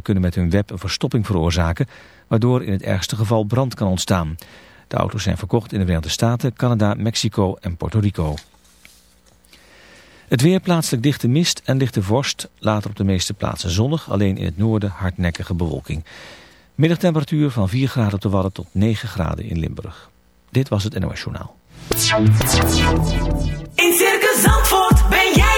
kunnen met hun web een verstopping veroorzaken, waardoor in het ergste geval brand kan ontstaan. De auto's zijn verkocht in de Verenigde Staten, Canada, Mexico en Puerto Rico. Het weer plaatselijk dichte mist en lichte vorst. Later op de meeste plaatsen zonnig, alleen in het noorden hardnekkige bewolking. Middagtemperatuur van 4 graden op de Wadden tot 9 graden in Limburg. Dit was het NOS Journaal. In Circus Zandvoort ben jij.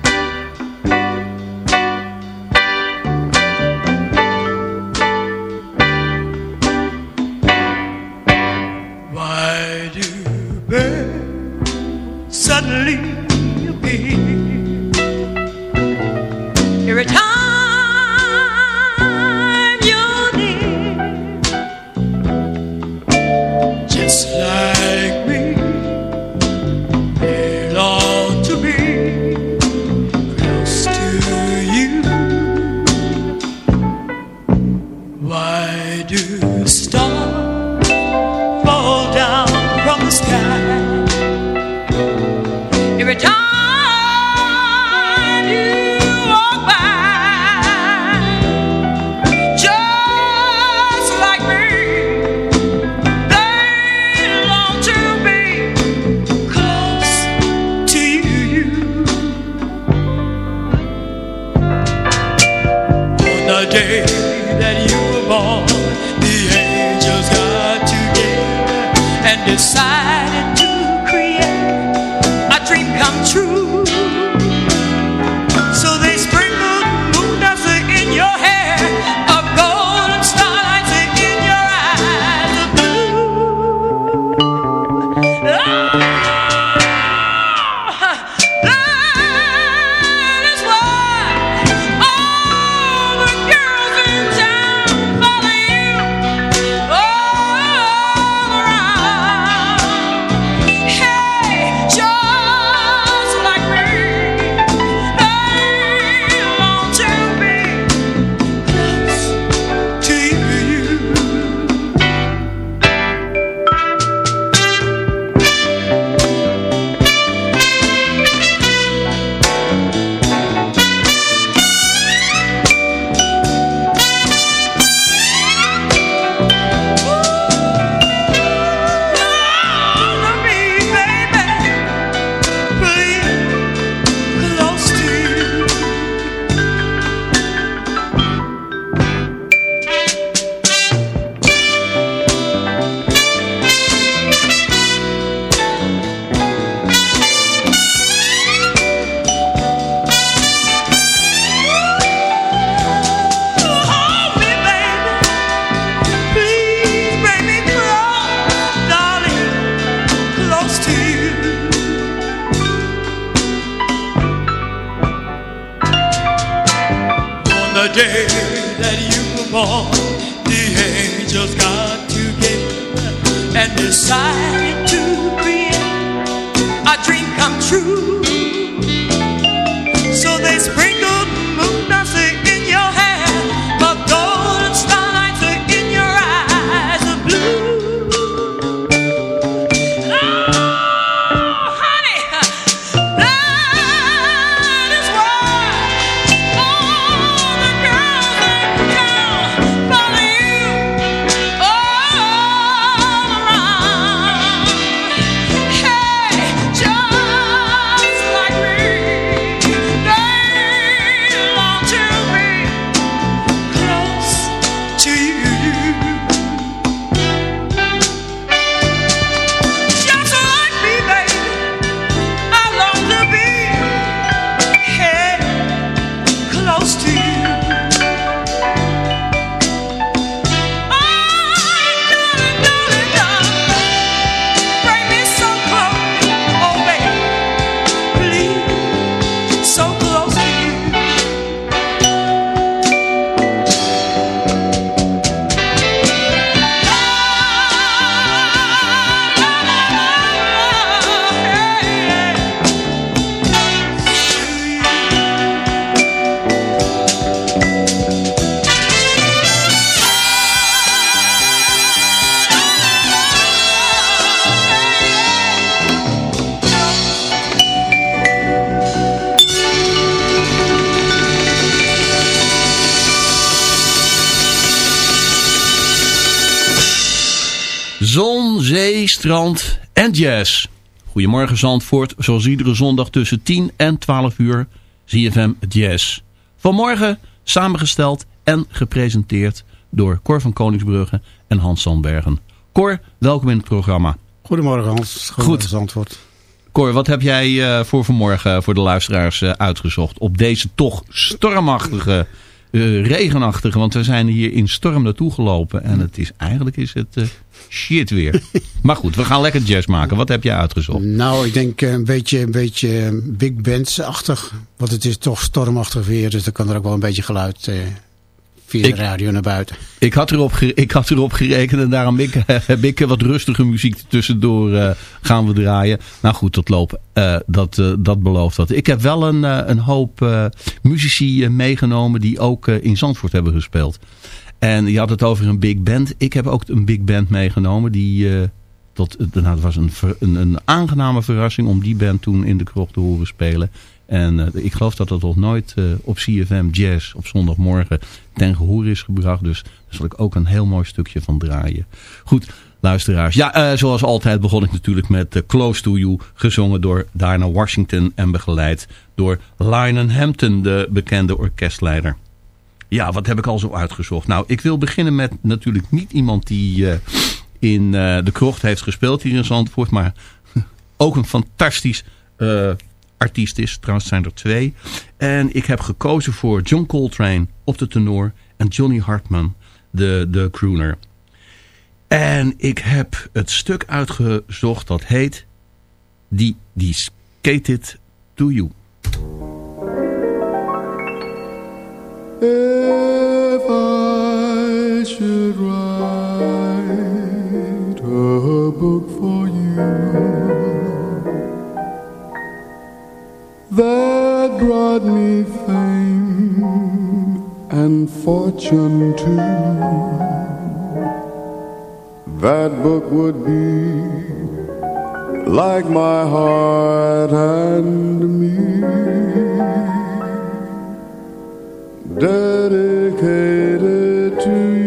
Goedemorgen Zandvoort, zoals iedere zondag tussen 10 en 12 uur ZFM Jazz. Vanmorgen samengesteld en gepresenteerd door Cor van Koningsbrugge en Hans Sandbergen. Cor, welkom in het programma. Goedemorgen Hans. Goedemorgen antwoord. Cor, wat heb jij eh, voor vanmorgen voor de luisteraars eh, uitgezocht op deze toch stormachtige, eh, regenachtige, want we zijn hier in storm naartoe gelopen en het is eigenlijk is het eh, shit weer. maar goed, we gaan lekker jazz maken. Wat heb jij uitgezocht? Nou, ik denk eh, een beetje, een beetje big bands-achtig. Want het is toch stormachtig weer, dus dan kan er ook wel een beetje geluid via Ik- de radio naar buiten. Ik had erop, ik had erop gerekend en daarom ik, heb ik wat rustige muziek tussendoor eh, gaan we draaien. Nou goed, tot lopen. Eh, dat, eh, dat belooft dat. Ik heb wel een, eh, een hoop eh, muzici eh, meegenomen die ook eh, in Zandvoort hebben gespeeld. En je had het over een big band. Ik heb ook een big band meegenomen. Die, eh, tot, nou, het was een, een, een aangename verrassing om die band toen in de krocht te horen spelen. En eh, ik geloof dat dat nog nooit eh, op CFM Jazz op zondagmorgen ten gehoor is gebracht. Dus daar zal ik ook een heel mooi stukje van draaien. Goed, luisteraars. Ja, eh, zoals altijd begon ik natuurlijk met Close to You. Gezongen door Diana Washington en begeleid door Lionel Hampton, de bekende orkestleider. Ja, wat heb ik al zo uitgezocht? Nou, ik wil beginnen met natuurlijk niet iemand die in de krocht heeft gespeeld hier in Zandvoort. Maar ook een fantastisch artiest is. Trouwens zijn er twee. En ik heb gekozen voor John Coltrane op de tenor. En Johnny Hartman, de, de crooner. En ik heb het stuk uitgezocht dat heet... Die, die Skated to You. If I should write a book for you that brought me fame and fortune too, that book would be like my heart and me dedicated to you.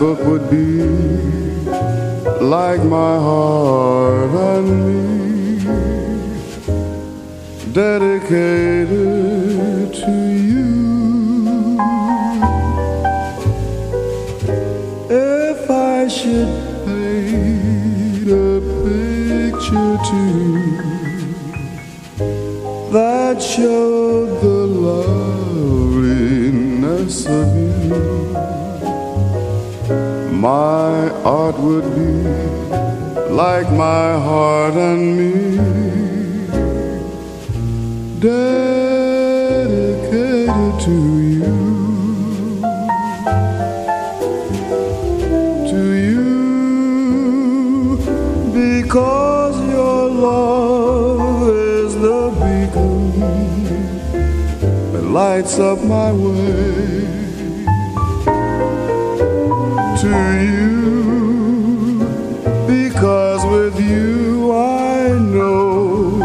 Book would be like my heart and me, lights up my way. To you, because with you I know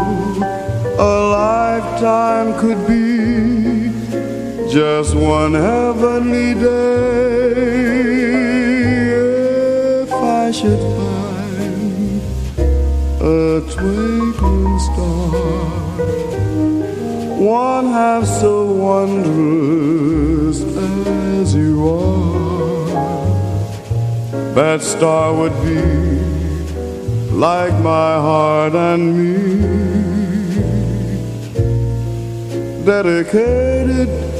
a lifetime could be just one heavenly day. That star would be like my heart and me, dedicated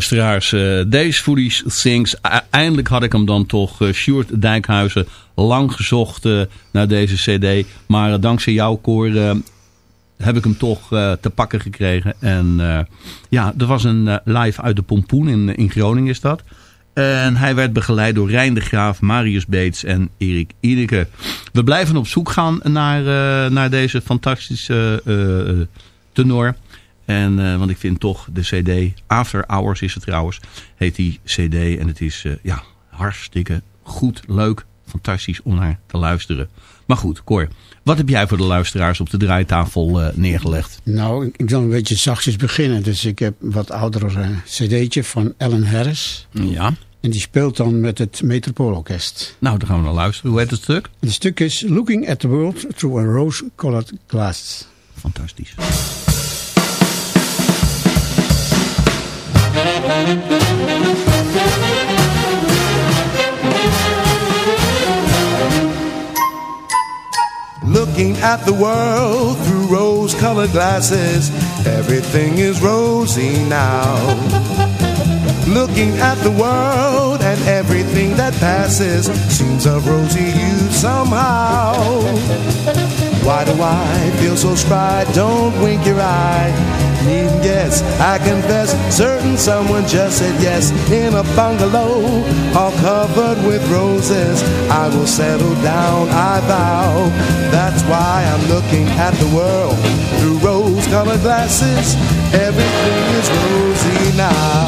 luisteraars. eh Deze Foodies Things. E- Eindelijk had ik hem dan toch. Sjoerd Dijkhuizen. Lang gezocht eh, naar deze cd. Maar dankzij jou, Cor, eh, heb ik hem toch te pakken gekregen. En ja, er was een live uit de Pompoen. In, in Groningen is dat. En hij werd begeleid door Rijn de Graaf, Marius Beets en Erik Ideke. We blijven op zoek gaan naar, naar deze fantastische tenor. En, eh, want ik vind toch de cd, After Hours is het trouwens, heet die cd. En het is eh, ja, hartstikke goed, leuk, fantastisch om naar te luisteren. Maar goed, Cor, wat heb jij voor de luisteraars op de draaitafel eh, neergelegd? Nou, ik, zal een beetje zachtjes beginnen. Dus ik heb een wat ouder cd'tje van Ellen Harris. Ja. En die speelt dan met het Metropoolorkest. Nou, dan gaan we naar luisteren. Hoe heet het stuk? Het stuk is Looking at the World Through a Rose-Colored Glasses. Fantastisch. Looking at the world through rose colored glasses, everything is rosy now. Looking at the world and everything that passes seems of rosy hue somehow. Why do I feel so spry? Don't wink your eye. Needn't guess, I confess, certain someone just said yes in a bungalow, all covered with roses. I will settle down, I vow. That's why I'm looking at the world through rose-colored glasses. Everything is rosy now.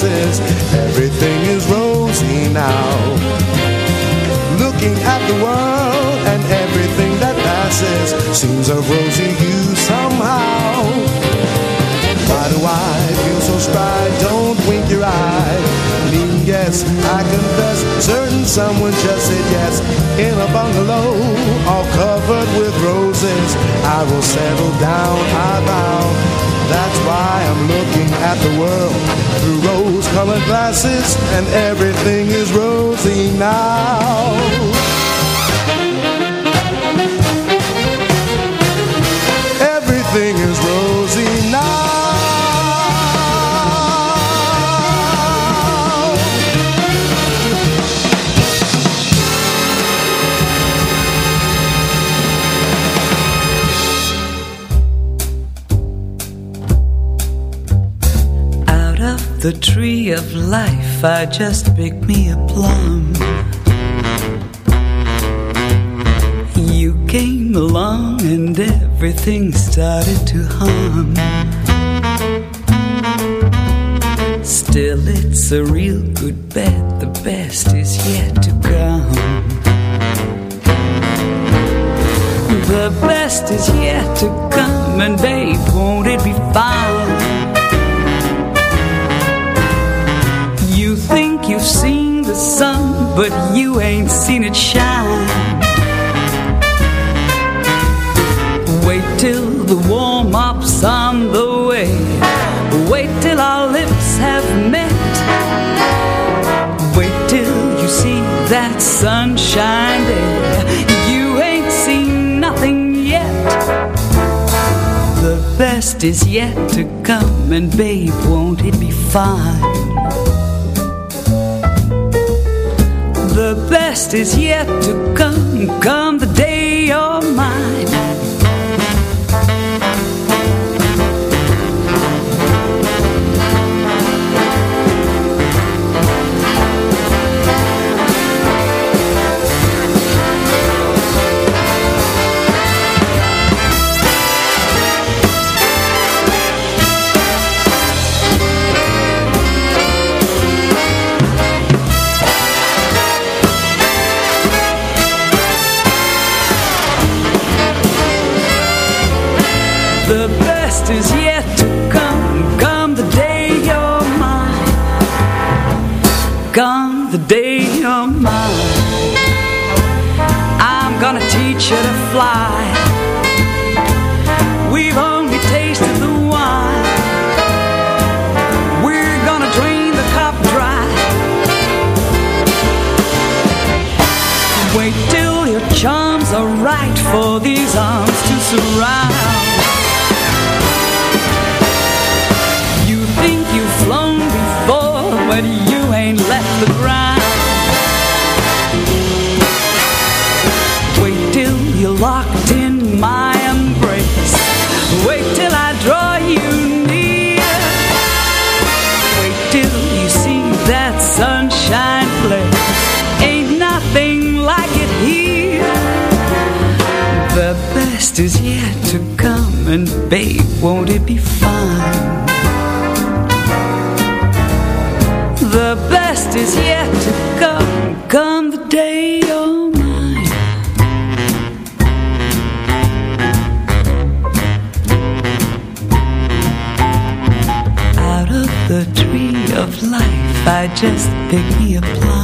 Glasses. Everything is rosy now. Looking at the world and everything that passes seems of rosy hue somehow. Why do I feel so spry? Don't wink your eye. Mean guess, I confess, certain someone just said yes in a bungalow, all covered with roses. I will settle down, I vow. That's why I'm looking at the world through rose-colored glasses, and everything is rosy now. Everything is of life, I just picked me a plum. You came along and everything started to hum. Still, it's a real good bet, the best is yet to come. The best is yet to come, and babe, won't it be but you ain't seen it shine. Wait till the warm up's on the way. Wait till our lips have met. Wait till you see that sunshine there. You ain't seen nothing yet. The best is yet to come, and babe, won't it be fine? best is yet to come. Come the day you're mine. is yet to come. Come the day you're mine. Come the day you're mine. I'm gonna teach you to fly. We've only tasted the wine. We're gonna drain the cup dry. Wait till your charms are right for these arms to surround. Best is yet to come, and babe, won't it be fine? The best is yet to come, come the day you're mine. Out of the tree of life, I just picked me a plum.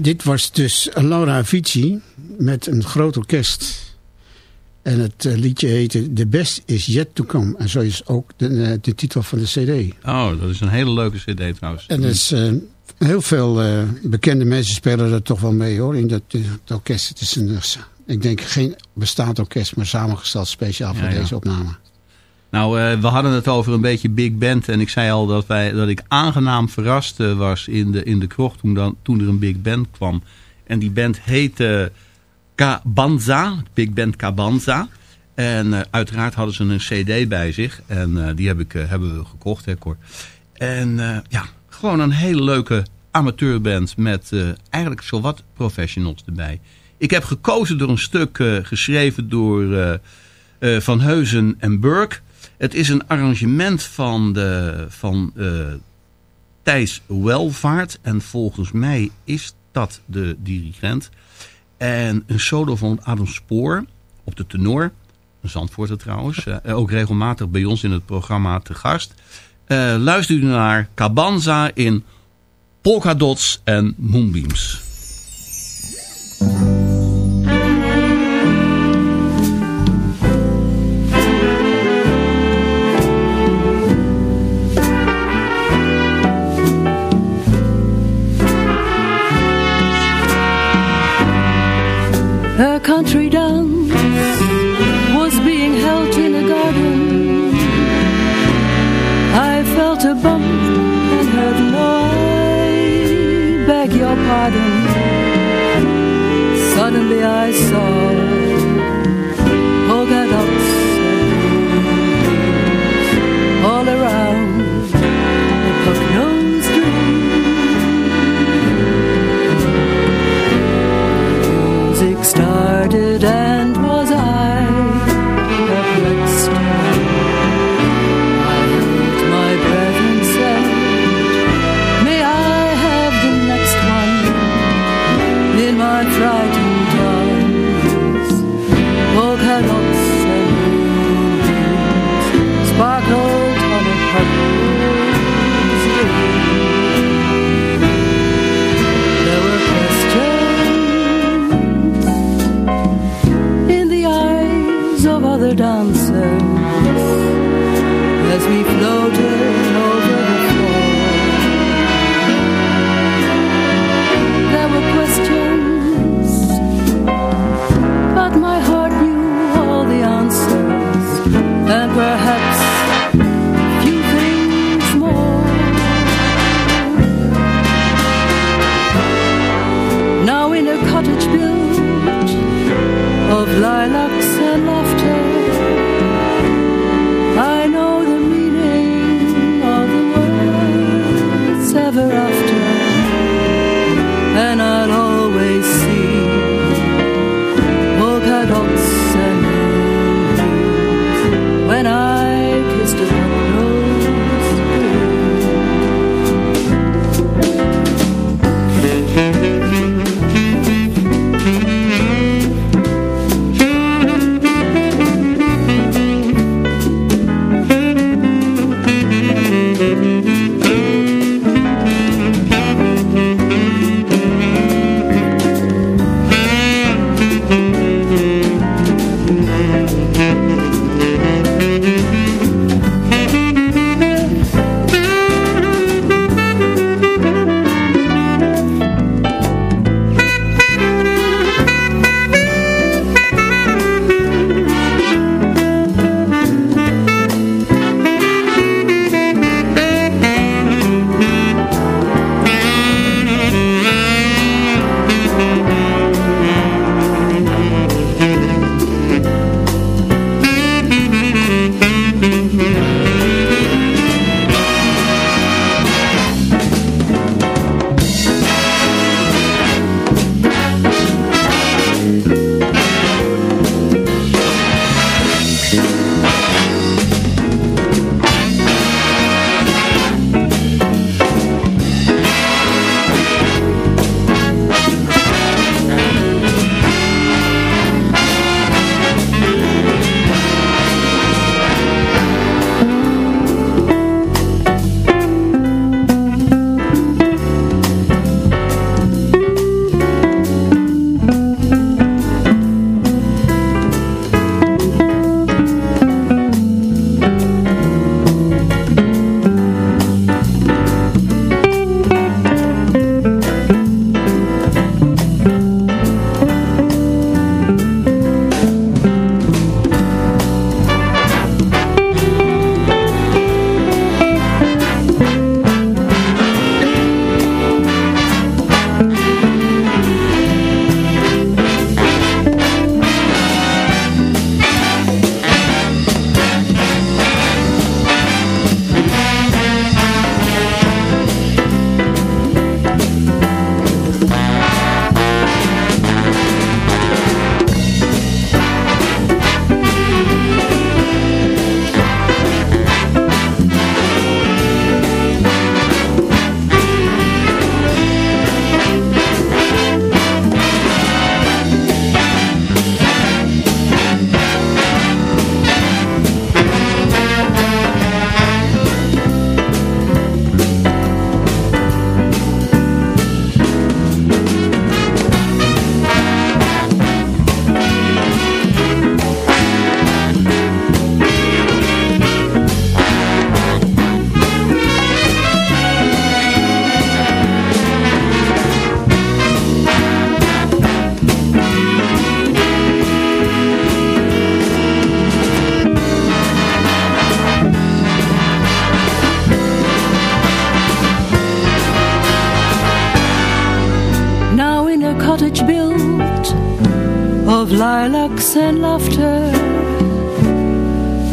Dit was dus Laura Avicii met een groot orkest. En het eh, liedje heette The Best Is Yet To Come. En zo is ook de, eh, de titel van de cd. Oh, dat is een hele leuke cd trouwens. En is, eh, heel veel bekende mensen spelen er toch wel mee hoor. In dat, het orkest. Het is een, ik denk geen bestaand orkest, maar samengesteld speciaal voor Ja, ja. deze opname. Nou, eh, we hadden het over een beetje big band. En ik zei al dat, wij, dat ik aangenaam verrast eh, was in de, in de krocht toen, dan, toen er een big band kwam. En die band heette Cabanza, Big Band Cabanza. En eh, uiteraard hadden ze een cd bij zich. En die heb ik, hebben we gekocht, hè Cor. En ja, gewoon een hele leuke amateurband met eigenlijk zowat professionals erbij. Ik heb gekozen door een stuk geschreven door Van Heusen en Burke. Het is een arrangement van, de, van eh, Thijs Welvaart. En volgens mij is dat de dirigent. En een solo van Adam Spoor op de tenor. Een Zandvoorter trouwens. eh, ook regelmatig bij ons in het programma te gast. Luister u naar Cabanza in Polka Dots en Moonbeams. And laughter.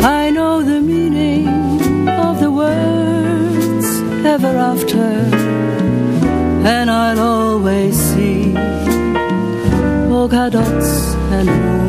I know the meaning of the words ever after, and I'll always see polka dots and moonbeams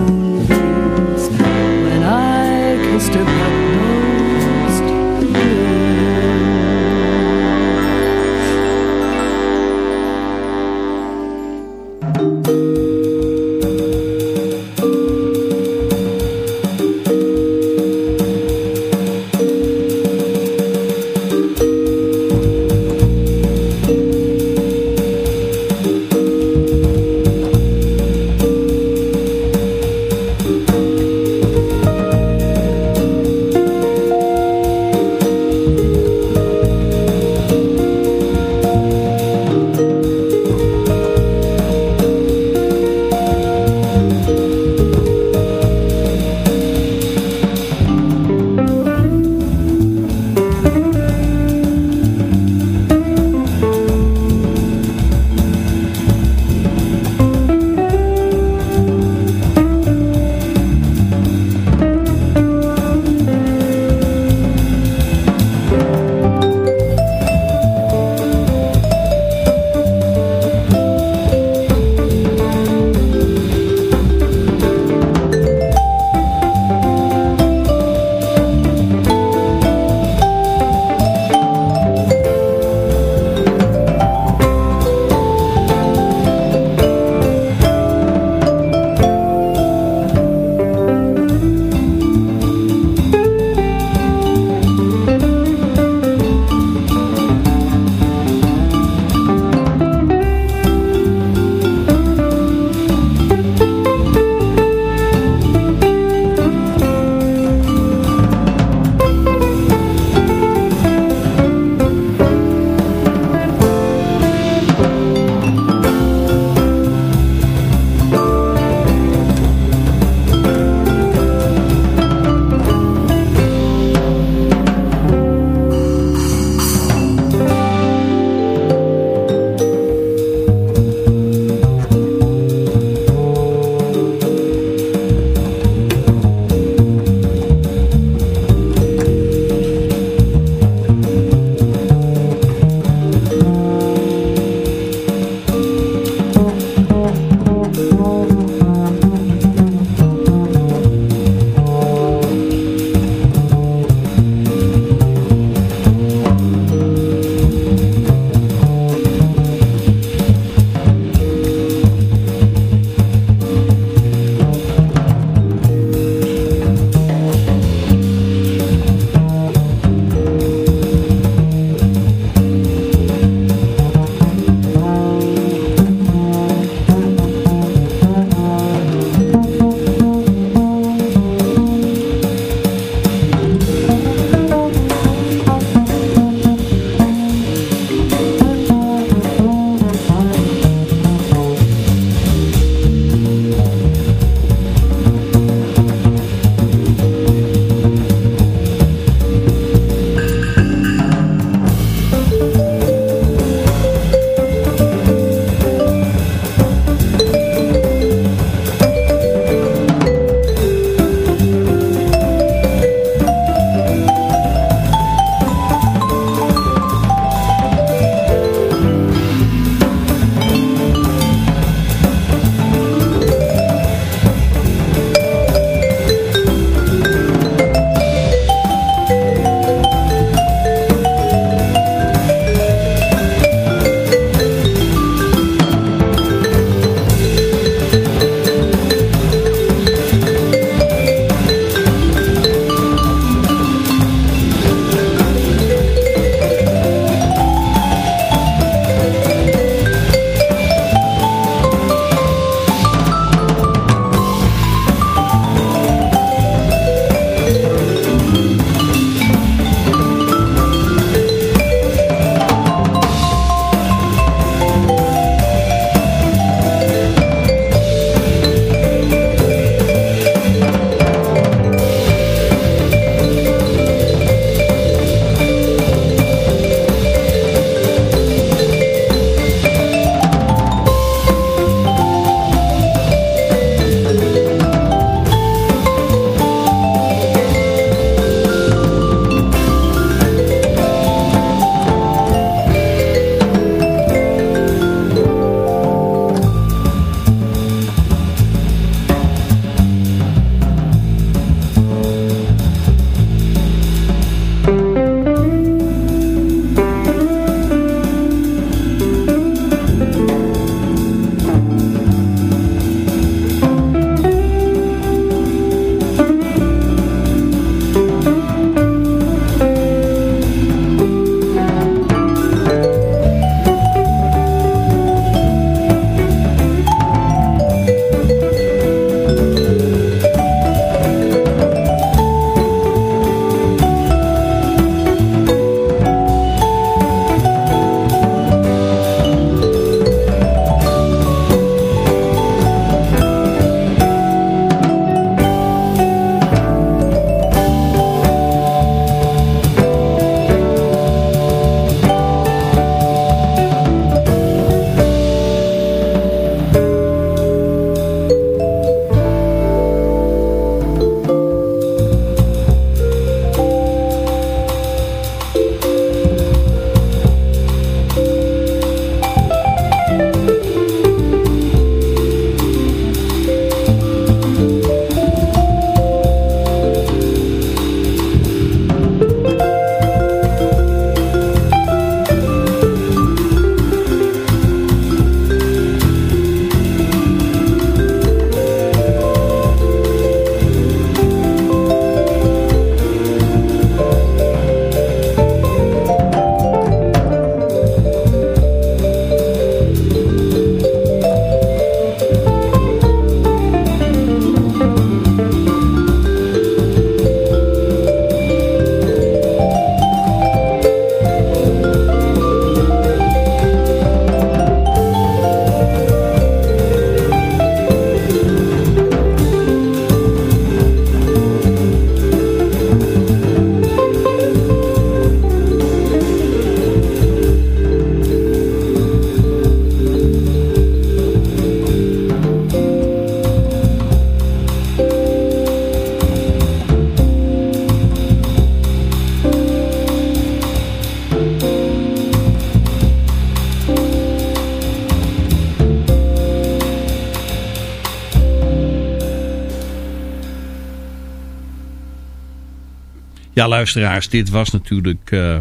Ja, luisteraars, dit was natuurlijk eh,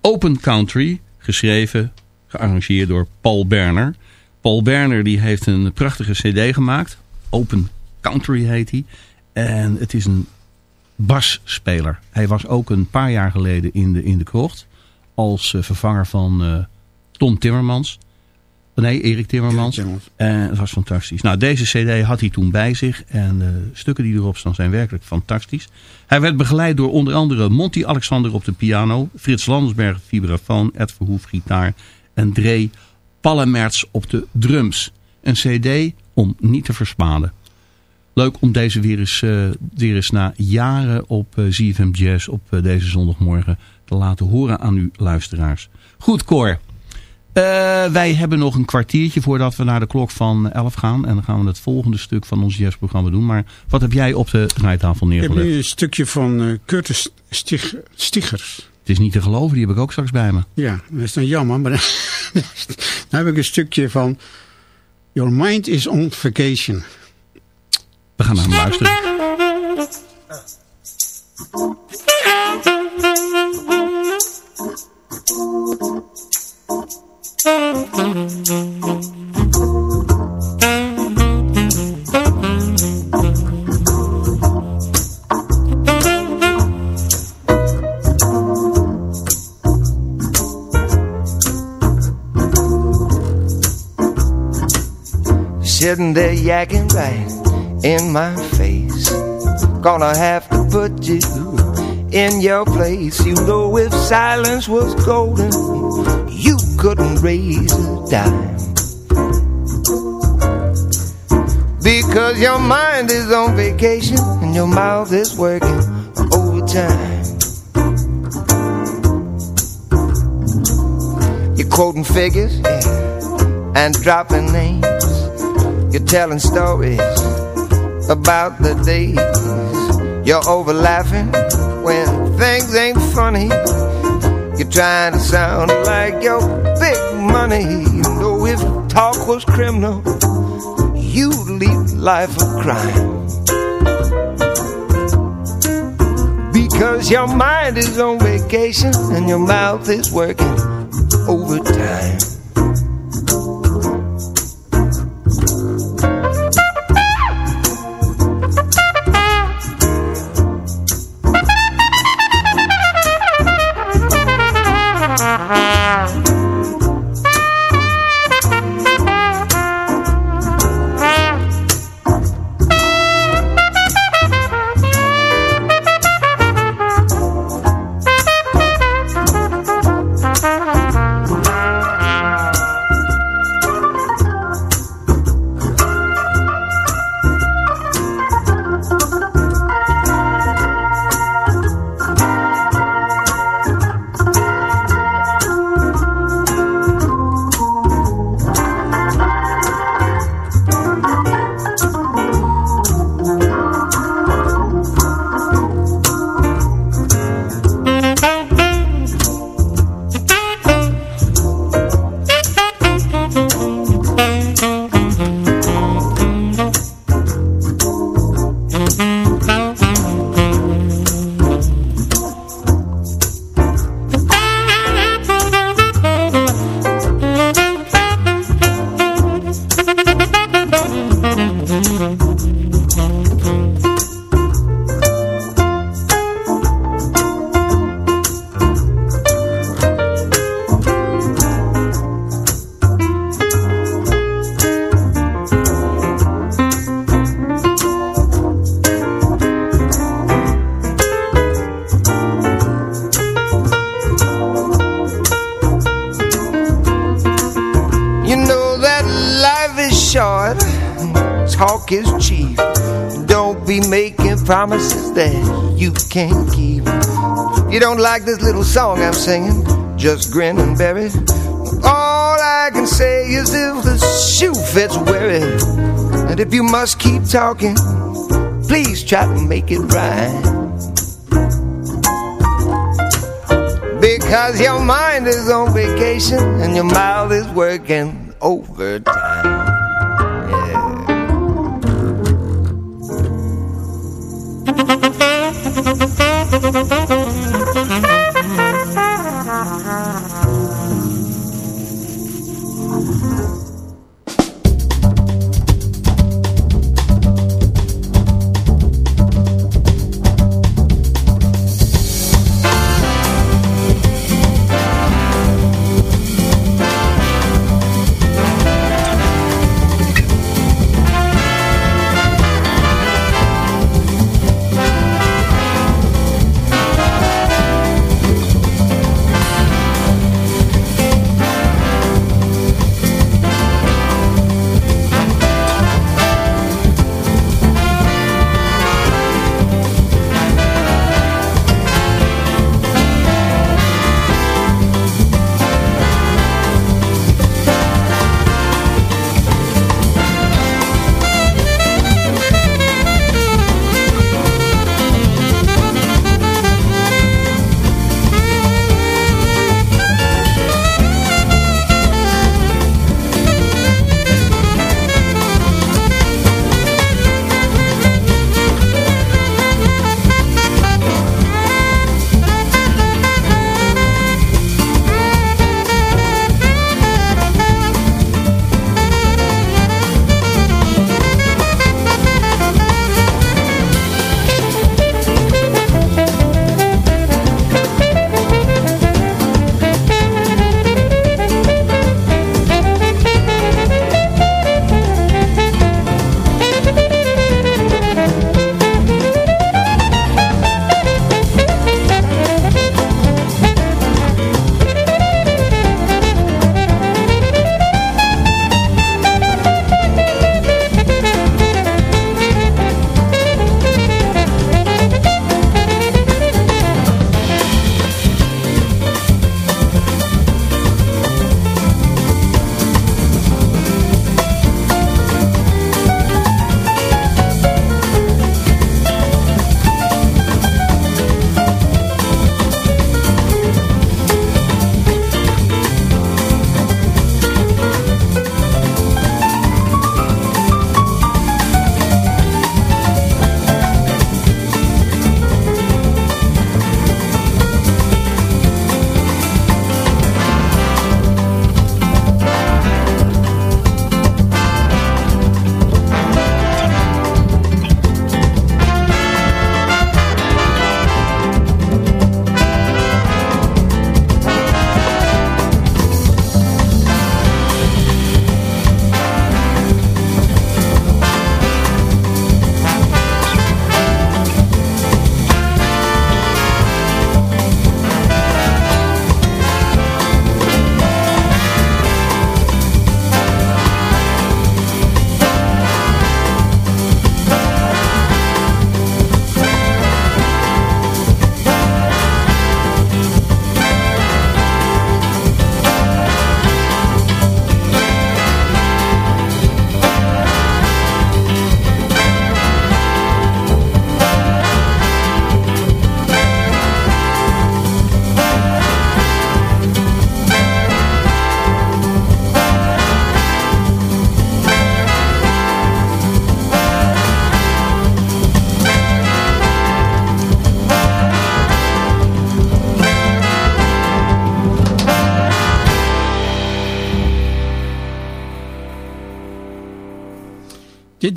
Open Country, geschreven, gearrangeerd door Paul Berner. Paul Berner die heeft een prachtige cd gemaakt. Open Country heet hij. En het is een basspeler. Hij was ook een paar jaar geleden in de, in de krocht als eh, vervanger van eh, Tom Timmermans. Nee, Erik Timmermans. En het was fantastisch. Nou, deze cd had hij toen bij zich. En de stukken die erop staan zijn werkelijk fantastisch. Hij werd begeleid door onder andere Monty Alexander op de piano. Frits Landersberg vibrafoon. Ed Verhoef gitaar. En Dre Pallemerts op de drums. Een cd om niet te versmaden. Leuk om deze weer eens, eh, weer eens na jaren op uh, ZFM Jazz op eh, deze zondagmorgen te laten horen aan uw luisteraars. Goed, Cor. Eh, wij hebben nog een kwartiertje voordat we naar de klok van 11 gaan. En dan gaan we het volgende stuk van ons jazzprogramma doen. Maar wat heb jij op de draaitafel Ik neergelegd? heb nu een stukje van eh, Curtis Stig Stigers. Het is niet te geloven, die heb ik ook straks bij me. Ja, dat is dan jammer. Maar dan, dan heb ik een stukje van Your Mind is on Vacation. We gaan naar hem luisteren. Sitting there yakking right in my face. Gonna have to put you in your place. You know, if silence was golden, couldn't raise a dime. Because your mind is on vacation and your mouth is working overtime. You're quoting figures yeah, and dropping names. You're telling stories about the days. You're over laughing when things ain't funny. You're trying to sound like your big money. You know if talk was criminal, you'd lead life of crime. Because your mind is on vacation and your mouth is working promises that you can't keep. You don't like this little song I'm singing, just grin and bear it. All I can say is if the shoe fits, wear it. And if you must keep talking, please try to make it right. Because your mind is on vacation and your mouth is working overtime.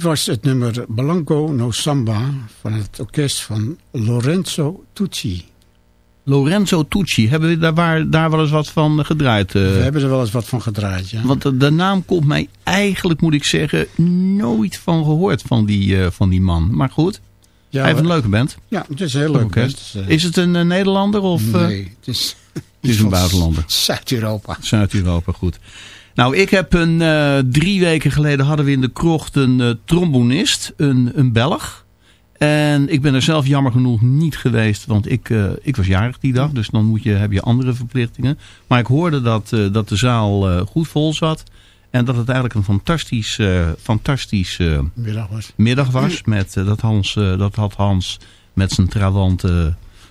Dit was het nummer Blanco no Samba van het orkest van Lorenzo Tucci. Lorenzo Tucci, hebben we daar, waar, daar wel eens wat van gedraaid? We hebben er wel eens wat van gedraaid, ja. Want de, de naam komt mij eigenlijk, moet ik zeggen, nooit van gehoord van die, eh, van die man. Maar goed, Ja, hij heeft een leuke band. Ja, het is een heel leuk Orkest. eh. Is het een Nederlander of... Nee, het is, het is een buitenlander. Zuid-Europa. Zuid-Europa, goed. Nou, ik heb een, eh, drie weken geleden hadden we in de krocht een eh, trombonist, een, een Belg. En ik ben er zelf jammer genoeg niet geweest, want ik, eh, ik was jarig die dag. Dus dan moet je, heb je andere verplichtingen. Maar ik hoorde dat, dat de zaal goed vol zat. En dat het eigenlijk een fantastisch, fantastisch Middag was. middag was. Met, dat, Hans, dat had Hans met zijn trawant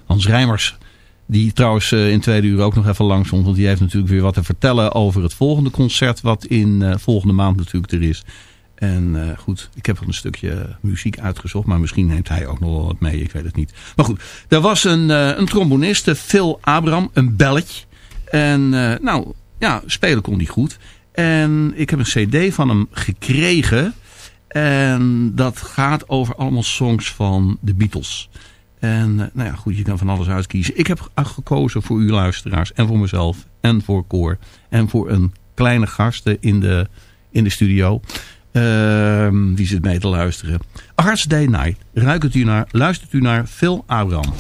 Hans Rijmers. Die trouwens eh, in tweede uur ook nog even langs stond. Want die heeft natuurlijk weer wat te vertellen over het volgende concert. Wat in eh, volgende maand natuurlijk er is. En eh, goed, ik heb wel een stukje muziek uitgezocht. Maar misschien neemt hij ook nog wel wat mee. Ik weet het niet. Maar goed, er was een, een tromboniste. Phil Abram. Een belletje. En nou, ja, spelen kon hij goed. En ik heb een cd van hem gekregen. En dat gaat over allemaal songs van de Beatles. En eh, nou ja, goed, je kan van alles uitkiezen. Ik heb gekozen voor u luisteraars en voor mezelf en voor Koor. En voor een kleine gasten in de, in de studio. Ehm, die zit mee te luisteren. A Hard's Day Night. U naar, luistert u naar Phil Abraham.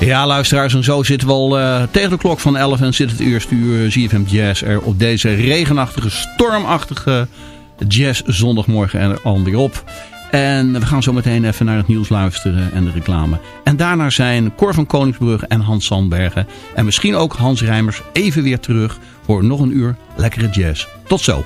Ja, luisteraars, en zo zitten we al uh, tegen de klok van 11 en zit het eerste uur ZFM Jazz er op deze regenachtige, stormachtige jazz zondagmorgen er alweer op. En we gaan zo meteen even naar het nieuws luisteren en de reclame. En daarna zijn Cor van Koningsbrug en Hans Sandbergen en misschien ook Hans Rijmers even weer terug voor nog een uur lekkere jazz. Tot zo!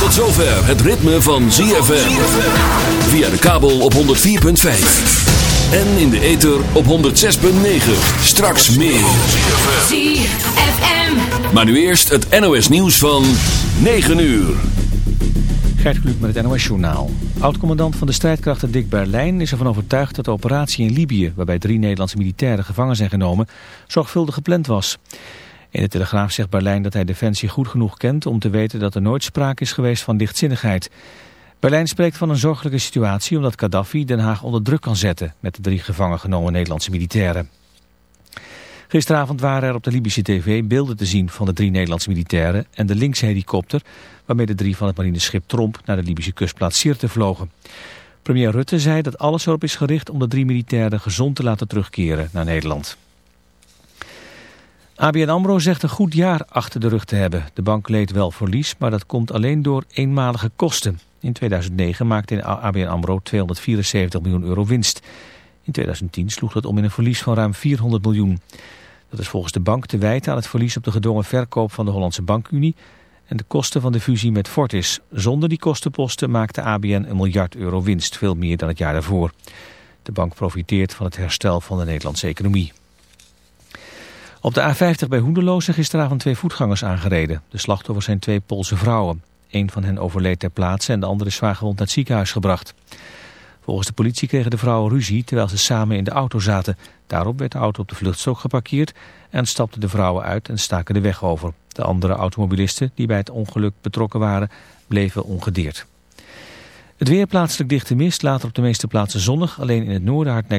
Tot zover het ritme van ZFM. Via de kabel op 104.5. En in de ether op 106.9. Straks meer. ZFM. Maar nu eerst het NOS nieuws van 9 uur. Gert Kluk met het NOS Journaal. Oud-commandant van de strijdkrachten Dick Berlijn is ervan overtuigd dat de operatie in Libië, waarbij drie Nederlandse militairen gevangen zijn genomen, zorgvuldig gepland was. In de Telegraaf zegt Berlijn dat hij Defensie goed genoeg kent om te weten dat er nooit sprake is geweest van lichtzinnigheid. Berlijn spreekt van een zorgelijke situatie omdat Gaddafi Den Haag onder druk kan zetten met de drie gevangen genomen Nederlandse militairen. Gisteravond waren er op de Libische tv beelden te zien van de drie Nederlandse militairen en de linkse helikopter waarmee de drie van het marineschip Tromp naar de Libische kustplaats Sirte vlogen. Premier Rutte zei dat alles erop is gericht om de drie militairen gezond te laten terugkeren naar Nederland. ABN AMRO zegt een goed jaar achter de rug te hebben. De bank leed wel verlies, maar dat komt alleen door eenmalige kosten. In 2009 maakte ABN AMRO 274 miljoen euro winst. In 2010 sloeg dat om in een verlies van ruim 400 miljoen. Dat is volgens de bank te wijten aan het verlies op de gedwongen verkoop van de Hollandse Bankunie en de kosten van de fusie met Fortis. Zonder die kostenposten maakte ABN een miljard euro winst, veel meer dan het jaar daarvoor. De bank profiteert van het herstel van de Nederlandse economie. Op de A50 bij Hoenderloo zijn gisteravond twee voetgangers aangereden. De slachtoffers zijn twee Poolse vrouwen. Een van hen overleed ter plaatse en de andere is zwaargewond naar het ziekenhuis gebracht. Volgens de politie kregen de vrouwen ruzie terwijl ze samen in de auto zaten. Daarop werd de auto op de vluchtstrook geparkeerd en stapten de vrouwen uit en staken de weg over. De andere automobilisten die bij het ongeluk betrokken waren bleven ongedeerd. Het weer plaatselijk dichte mist, later op de meeste plaatsen zonnig, alleen in het noorden hardnekkig.